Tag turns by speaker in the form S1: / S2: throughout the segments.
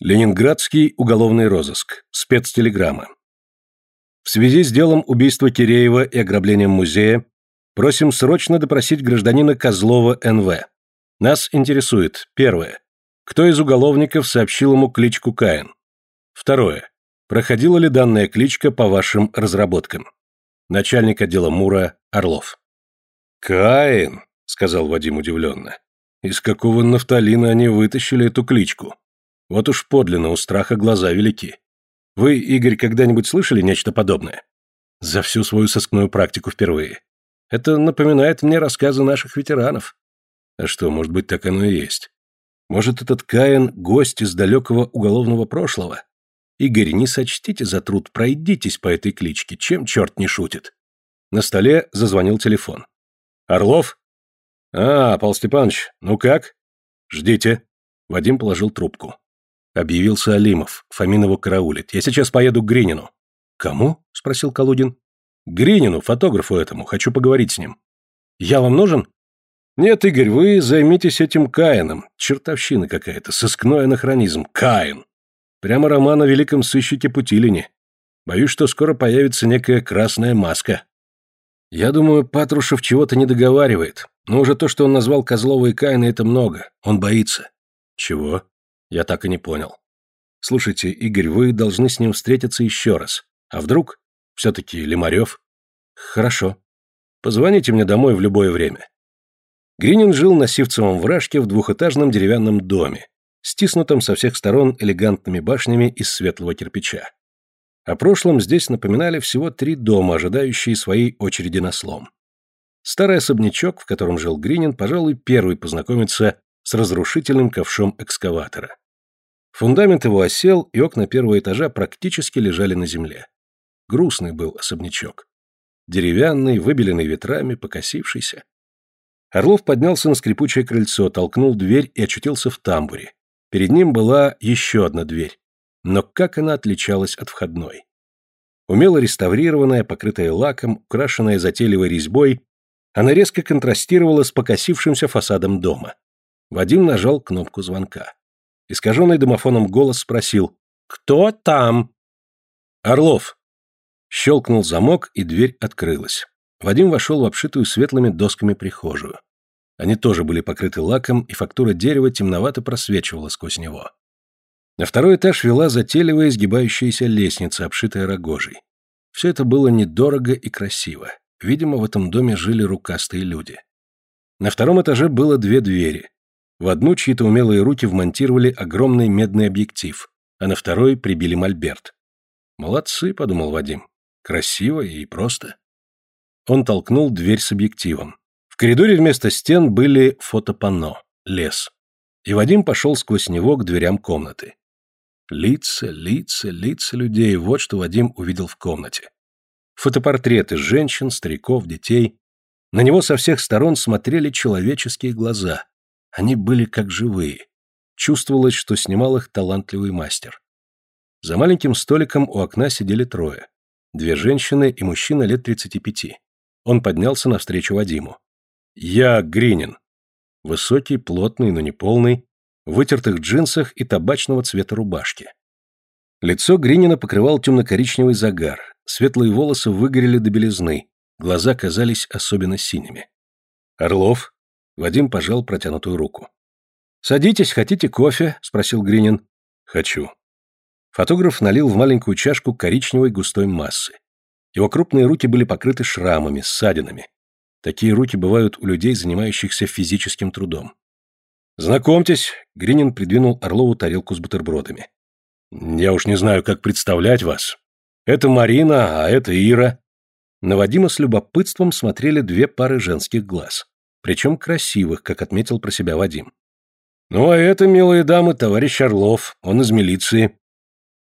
S1: Ленинградский уголовный розыск. Спецтелеграмма. В связи с делом убийства Киреева и ограблением музея просим срочно допросить гражданина Козлова Н.В. Нас интересует, первое, кто из уголовников сообщил ему кличку Каин? Второе, проходила ли данная кличка по вашим разработкам? Начальник отдела МУРа Орлов. «Каин», — сказал Вадим удивленно. «Из какого нафталина они вытащили эту кличку?» Вот уж подлинно у страха глаза велики. Вы, Игорь, когда-нибудь слышали нечто подобное? За всю свою сыскную практику впервые. Это напоминает мне рассказы наших ветеранов. А что, может быть, так оно и есть. Может, этот Каин — гость из далекого уголовного прошлого? Игорь, не сочтите за труд, пройдитесь по этой кличке, чем черт не шутит. На столе зазвонил телефон. «Орлов?» «А, Павел Степанович, ну как?» «Ждите». Вадим положил трубку. Объявился Алимов. Фоминову караулит. Я сейчас поеду к Гринину. Кому? спросил Колудин. Гринину, фотографу этому. Хочу поговорить с ним. Я вам нужен? Нет, Игорь, вы займитесь этим Каином. Чертовщина какая-то, сыскной анахронизм. Каин. Прямо роман о великом сыщике Путилине. Боюсь, что скоро появится некая красная маска. Я думаю, Патрушев чего-то не договаривает. Но уже то, что он назвал Козлова и Каина, это много. Он боится. Чего? Я так и не понял. Слушайте, Игорь, вы должны с ним встретиться еще раз. А вдруг? Все-таки Лимарев? Хорошо. Позвоните мне домой в любое время. Гринин жил на Сивцевом вражке в двухэтажном деревянном доме, стиснутом со всех сторон элегантными башнями из светлого кирпича. О прошлом здесь напоминали всего три дома, ожидающие своей очереди на слом. Старый особнячок, в котором жил Гринин, пожалуй, первый познакомиться с разрушительным ковшом экскаватора. Фундамент его осел, и окна первого этажа практически лежали на земле. Грустный был особнячок. Деревянный, выбеленный ветрами, покосившийся. Орлов поднялся на скрипучее крыльцо, толкнул дверь и очутился в тамбуре. Перед ним была еще одна дверь. Но как она отличалась от входной? Умело реставрированная, покрытая лаком, украшенная затейливой резьбой, она резко контрастировала с покосившимся фасадом дома. Вадим нажал кнопку звонка. Искаженный домофоном голос спросил «Кто там?» «Орлов». Щелкнул замок, и дверь открылась. Вадим вошел в обшитую светлыми досками прихожую. Они тоже были покрыты лаком, и фактура дерева темновато просвечивала сквозь него. На второй этаж вела затейливая изгибающаяся лестница, обшитая рогожей. Все это было недорого и красиво. Видимо, в этом доме жили рукастые люди. На втором этаже было две двери. В одну чьи-то умелые руки вмонтировали огромный медный объектив, а на второй прибили мольберт. «Молодцы», — подумал Вадим. «Красиво и просто». Он толкнул дверь с объективом. В коридоре вместо стен были фотопанно, лес. И Вадим пошел сквозь него к дверям комнаты. Лица, лица, лица людей — вот что Вадим увидел в комнате. Фотопортреты женщин, стариков, детей. На него со всех сторон смотрели человеческие глаза, они были как живые. Чувствовалось, что снимал их талантливый мастер. За маленьким столиком у окна сидели трое. Две женщины и мужчина лет 35. Он поднялся навстречу Вадиму. «Я Гринин». Высокий, плотный, но не полный, в вытертых джинсах и табачного цвета рубашки. Лицо Гринина покрывал темно-коричневый загар, светлые волосы выгорели до белизны, глаза казались особенно синими. «Орлов?» Вадим пожал протянутую руку. «Садитесь, хотите кофе?» – спросил Гринин. «Хочу». Фотограф налил в маленькую чашку коричневой густой массы. Его крупные руки были покрыты шрамами, ссадинами. Такие руки бывают у людей, занимающихся физическим трудом. «Знакомьтесь», — Гринин придвинул Орлову тарелку с бутербродами. «Я уж не знаю, как представлять вас. Это Марина, а это Ира». На Вадима с любопытством смотрели две пары женских глаз причем красивых, как отметил про себя Вадим. «Ну, а это, милые дамы, товарищ Орлов, он из милиции».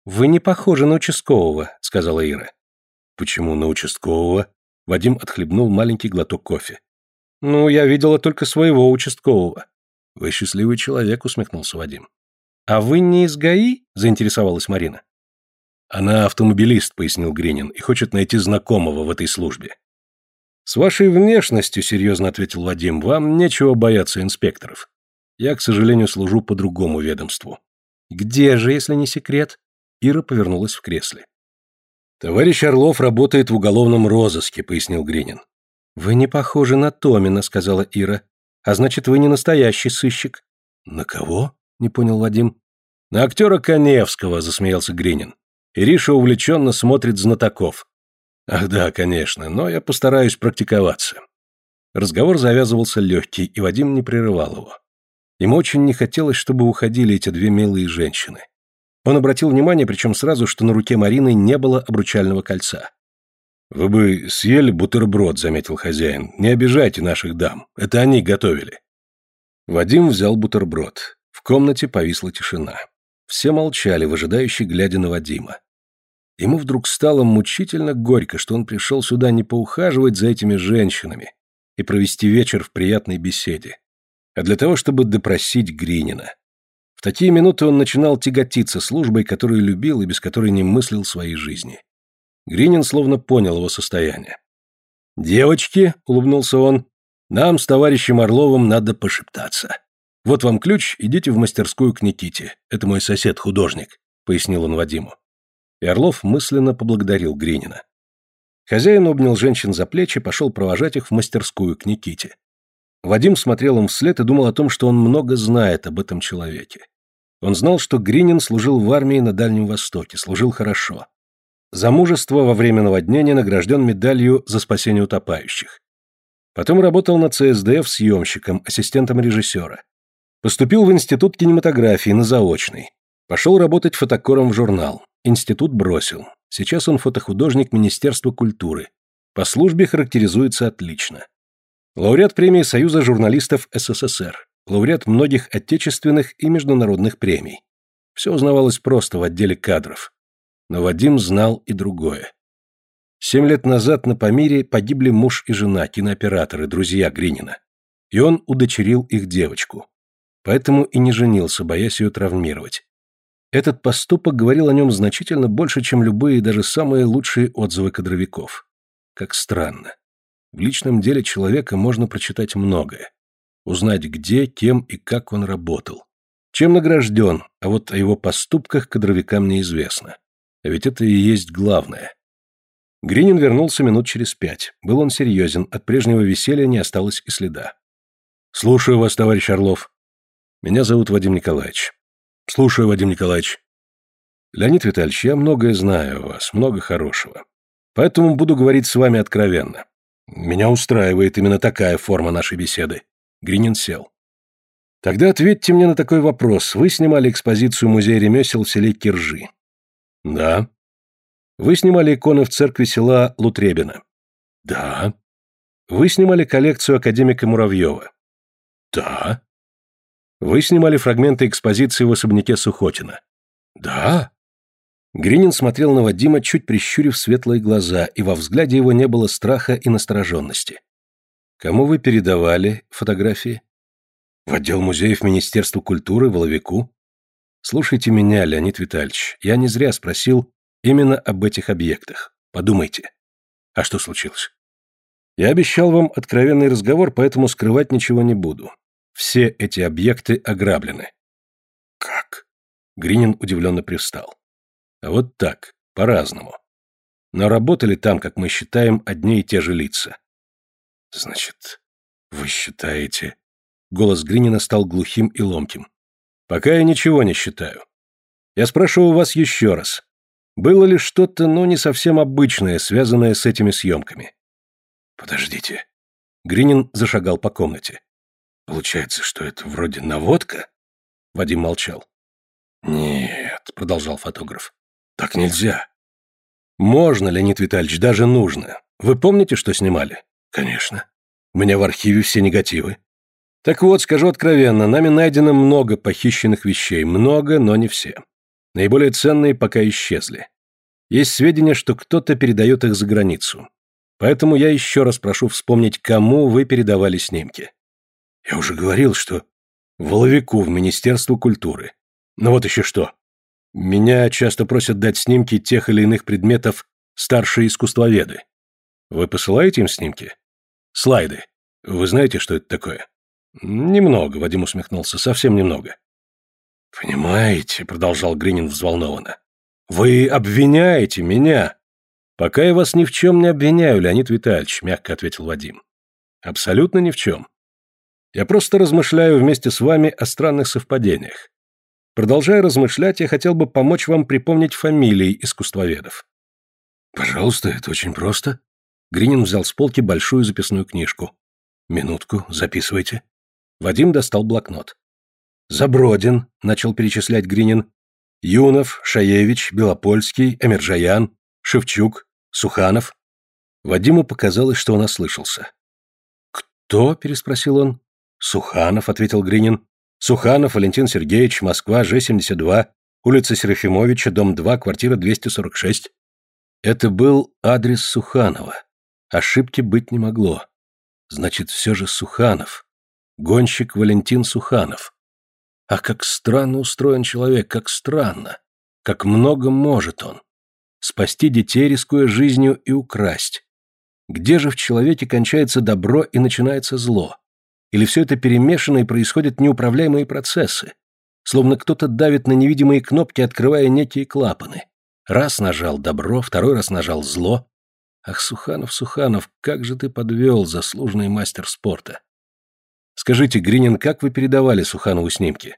S1: «Вы не похожи на участкового», — сказала Ира. «Почему на участкового?» Вадим отхлебнул маленький глоток кофе. «Ну, я видела только своего участкового». «Вы счастливый человек», — усмехнулся Вадим. «А вы не из ГАИ?» — заинтересовалась Марина. «Она автомобилист», — пояснил Гринин, — «и хочет найти знакомого в этой службе. «С вашей внешностью, — серьезно ответил Вадим, — вам нечего бояться инспекторов. Я, к сожалению, служу по другому ведомству. Где же, если не секрет? Ира повернулась в кресле. Товарищ Орлов работает в уголовном розыске, пояснил Гринин. Вы не похожи на Томина, сказала Ира. А значит, вы не настоящий сыщик. На кого? не понял Вадим. На актера Коневского, засмеялся Гринин. Ириша увлеченно смотрит знатоков. Ах да, конечно, но я постараюсь практиковаться. Разговор завязывался легкий, и Вадим не прерывал его. Ему очень не хотелось, чтобы уходили эти две милые женщины. Он обратил внимание, причем сразу, что на руке Марины не было обручального кольца. «Вы бы съели бутерброд», — заметил хозяин. «Не обижайте наших дам. Это они готовили». Вадим взял бутерброд. В комнате повисла тишина. Все молчали, выжидающие, глядя на Вадима. Ему вдруг стало мучительно горько, что он пришел сюда не поухаживать за этими женщинами и провести вечер в приятной беседе, а для того, чтобы допросить Гринина. В такие минуты он начинал тяготиться службой, которую любил и без которой не мыслил своей жизни. Гринин словно понял его состояние. «Девочки», — улыбнулся он, — «нам с товарищем Орловым надо пошептаться. Вот вам ключ, идите в мастерскую к Никите. Это мой сосед-художник», — пояснил он Вадиму. И Орлов мысленно поблагодарил Гринина. Хозяин обнял женщин за плечи, пошел провожать их в мастерскую к Никите. Вадим смотрел им вслед и думал о том, что он много знает об этом человеке. Он знал, что Гринин служил в армии на Дальнем Востоке, служил хорошо. За мужество во время наводнения награжден медалью за спасение утопающих. Потом работал на ЦСДФ съемщиком, ассистентом режиссера. Поступил в институт кинематографии на заочный. Пошел работать фотокором в журнал. Институт бросил. Сейчас он фотохудожник Министерства культуры. По службе характеризуется отлично. Лауреат премии Союза журналистов СССР. Лауреат многих отечественных и международных премий. Все узнавалось просто в отделе кадров. Но Вадим знал и другое. Семь лет назад на Памире погибли муж и жена, кинооператоры, друзья Гринина. И он удочерил их девочку. Поэтому и не женился, боясь ее травмировать. Этот поступок говорил о нем значительно больше, чем любые, даже самые лучшие отзывы кадровиков. Как странно. В личном деле человека можно прочитать многое. Узнать, где, кем и как он работал. Чем награжден, а вот о его поступках кадровикам неизвестно. А ведь это и есть главное. Гринин вернулся минут через пять. Был он серьезен, от прежнего веселья не осталось и следа. «Слушаю вас, товарищ Орлов. Меня зовут Вадим Николаевич. Слушаю, Вадим Николаевич. Леонид Витальевич, я многое знаю о вас, много хорошего. Поэтому буду говорить с вами откровенно. Меня устраивает именно такая форма нашей беседы. Гринин сел. Тогда ответьте мне на такой вопрос. Вы снимали экспозицию музея ремесел в селе Киржи. Да. Вы снимали иконы в церкви села Лутребина. Да. Вы снимали коллекцию академика Муравьева. Да. Вы снимали фрагменты экспозиции в особняке Сухотина. Да. Гринин смотрел на Вадима, чуть прищурив светлые глаза, и во взгляде его не было страха и настороженности. Кому вы передавали фотографии? В отдел музеев Министерства культуры, Воловику? Слушайте меня, Леонид Витальевич, я не зря спросил именно об этих объектах. Подумайте. А что случилось? Я обещал вам откровенный разговор, поэтому скрывать ничего не буду. Все эти объекты ограблены. Как? Гринин удивленно привстал. Вот так, по-разному. Но работали там, как мы считаем, одни и те же лица. Значит, вы считаете... Голос Гринина стал глухим и ломким. Пока я ничего не считаю. Я спрашиваю вас еще раз. Было ли что-то, ну, не совсем обычное, связанное с этими съемками? Подождите. Гринин зашагал по комнате. Получается, что это вроде наводка? Вадим молчал. Нет, продолжал фотограф. Так нельзя. Можно, Леонид Витальевич, даже нужно. Вы помните, что снимали? Конечно. У меня в архиве все негативы. Так вот, скажу откровенно, нами найдено много похищенных вещей. Много, но не все. Наиболее ценные пока исчезли. Есть сведения, что кто-то передает их за границу. Поэтому я еще раз прошу вспомнить, кому вы передавали снимки. Я уже говорил, что Воловику в Министерство культуры. Но вот еще что. Меня часто просят дать снимки тех или иных предметов старшие искусствоведы. Вы посылаете им снимки? Слайды. Вы знаете, что это такое? Немного, Вадим усмехнулся, совсем немного. «Понимаете», — продолжал Гринин взволнованно, — «вы обвиняете меня». «Пока я вас ни в чем не обвиняю, Леонид Витальевич», — мягко ответил Вадим. «Абсолютно ни в чем. Я просто размышляю вместе с вами о странных совпадениях. Продолжая размышлять, я хотел бы помочь вам припомнить фамилии искусствоведов». «Пожалуйста, это очень просто». Гринин взял с полки большую записную книжку. «Минутку, записывайте». Вадим достал блокнот. «Забродин», — начал перечислять Гринин. «Юнов, Шаевич, Белопольский, Эмерджаян, Шевчук, Суханов». Вадиму показалось, что он ослышался. «Кто?» — переспросил он. «Суханов», — ответил Гринин. «Суханов Валентин Сергеевич, Москва, Ж-72, улица Серафимовича, дом 2, квартира 246». Это был адрес Суханова. Ошибки быть не могло. Значит, все же Суханов. Гонщик Валентин Суханов. А как странно устроен человек, как странно. Как много может он. Спасти детей, рискуя жизнью, и украсть. Где же в человеке кончается добро и начинается зло? Или все это перемешано и происходят неуправляемые процессы? Словно кто-то давит на невидимые кнопки, открывая некие клапаны. Раз нажал добро, второй раз нажал зло. Ах, Суханов, Суханов, как же ты подвел, заслуженный мастер спорта. Скажите, Гринин, как вы передавали Суханову снимки?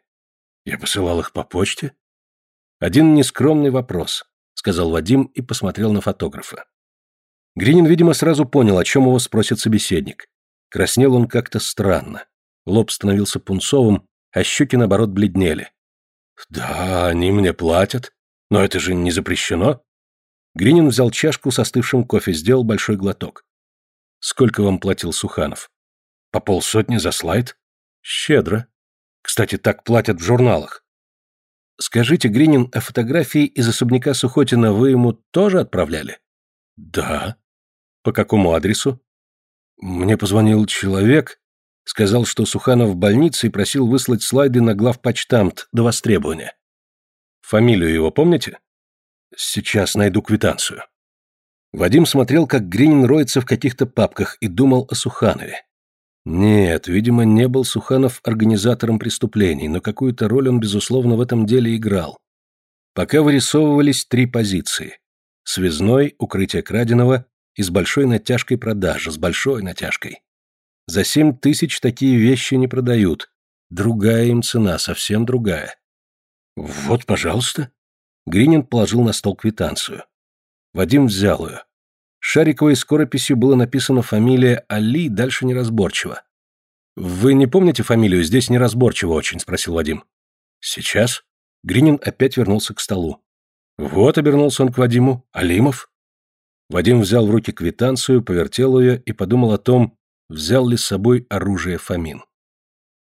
S1: Я посылал их по почте. Один нескромный вопрос, сказал Вадим и посмотрел на фотографа. Гринин, видимо, сразу понял, о чем его спросит собеседник. Краснел он как-то странно. Лоб становился пунцовым, а щеки, наоборот, бледнели. «Да, они мне платят», но это же не запрещено. Гринин взял чашку с остывшим кофе, сделал большой глоток. Сколько вам платил Суханов? По полсотни за слайд? Щедро. Кстати, так платят в журналах. Скажите, Гринин, а фотографии из особняка Сухотина вы ему тоже отправляли? Да. По какому адресу? Мне позвонил человек, сказал, что Суханов в больнице и просил выслать слайды на главпочтамт до востребования. Фамилию его помните? Сейчас найду квитанцию. Вадим смотрел, как Гринин роется в каких-то папках и думал о Суханове. Нет, видимо, не был Суханов организатором преступлений, но какую-то роль он, безусловно, в этом деле играл. Пока вырисовывались три позиции. Связной, укрытие краденого и с большой натяжкой продажа, с большой натяжкой. За семь тысяч такие вещи не продают. Другая им цена, совсем другая. «Вот, пожалуйста». Гринин положил на стол квитанцию. Вадим взял ее. Шариковой скорописью было написано фамилия Али, дальше неразборчиво. «Вы не помните фамилию? Здесь неразборчиво очень», — спросил Вадим. «Сейчас?» Гринин опять вернулся к столу. «Вот», — обернулся он к Вадиму, — «Алимов». Вадим взял в руки квитанцию, повертел ее и подумал о том, взял ли с собой оружие Фомин.